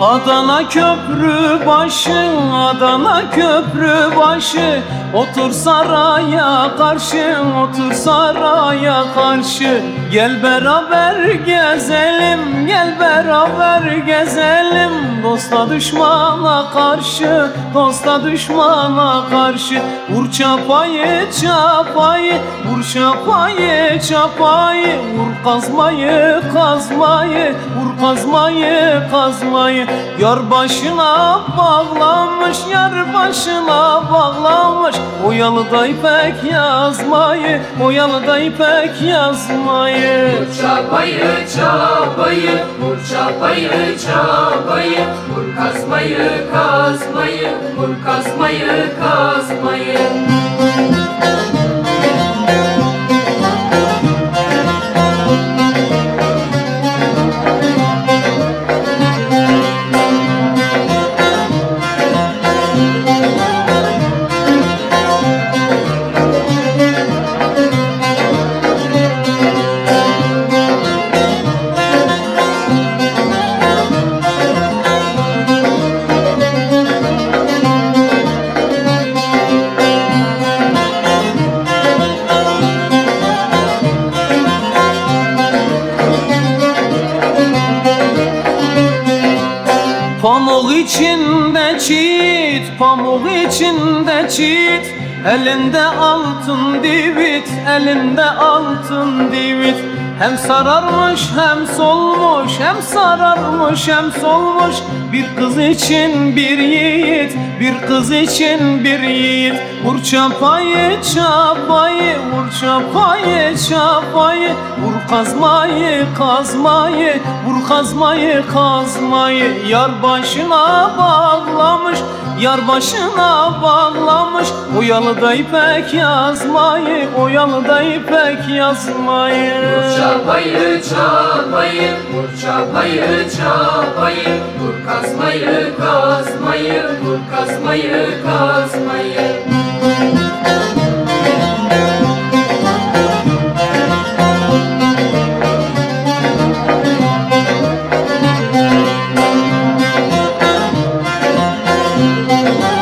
Adana köprü başı Adana köprü başı. Otur saraya karşı Otur saraya karşı. Gel beraber gezelim Gel beraber gezelim. Dosta düşmana karşı Dosta düşmana karşı. Vur çapayı çapayı Vur çapayı çapayı. Vur kazmayı kazmayı Vur kazmayı kazmayı. Yar başına bağlamış Yar başına bağlamış. Oyalı da ipek yazmayı Oyalı da ipek yazmayı. Çapayı çapayı Vur çapayı çapayı. Vur kazmayı kazmayı Vur kazmayı kazmayı içinde çit, pamuk içinde çit. Elinde altın divit, elinde altın divit. Hem sararmış hem solmuş, hem sararmış hem solmuş. Bir kız için bir yiğit, bir kız için bir yiğit. Vur çapayı çapayı, çapayı çapayı Vur kazmayı kazmayı, vur kazmayı kazmayı. Yar başına bağlamış, yar başına bağlamış. Oyalı da ipek yazmayı, oyalı da ipek yazmayı. Çapayı çapayı Vur çapayı çapayı. Vur kazmayı kazmayı Vur kazmayı kazmayı love. you.